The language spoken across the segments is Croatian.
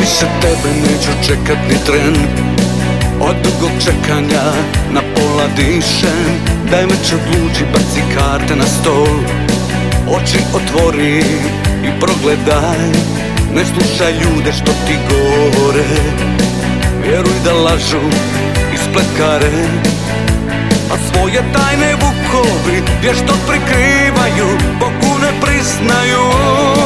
više tebe neću čekat ni tren. Od dugog čekanja na pola dišem Daj me odluči, baci karte na stol. Oči otvori i progledaj Ne slušaj ljude što ti govore Vjeruj da lažu i spletkare A svoje tajne vukovi vješto prikrivaju Bogu ne priznaju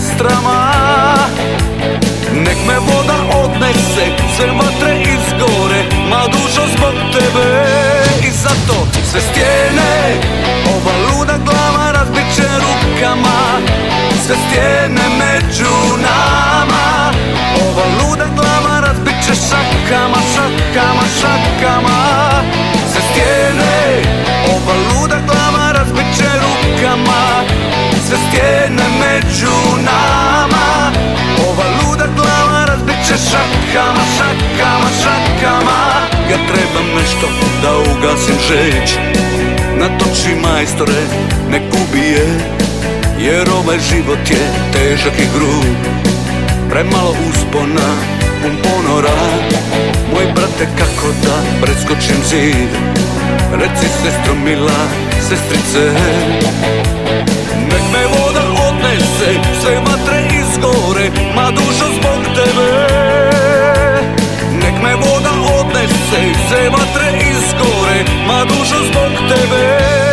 sestrama. Nek me voda odnese Sve vatre izgore Ma dušo zbog tebe. I zato sve stijene Ova luda glava razbit će rukama. Sve stijene nešto da ugasim žeć. Natoči majstore, nek ubije Jer ovaj život je težak i grub. Premalo uspona, pun ponora. Moj brate kako da preskočim zid? Reci sestro mila, sestrice. Nek me voda odnese, sve vatre izgore Ma dušo zbog tebe. Nek me voda odnese, sve vatre Ma dušo zbog tebe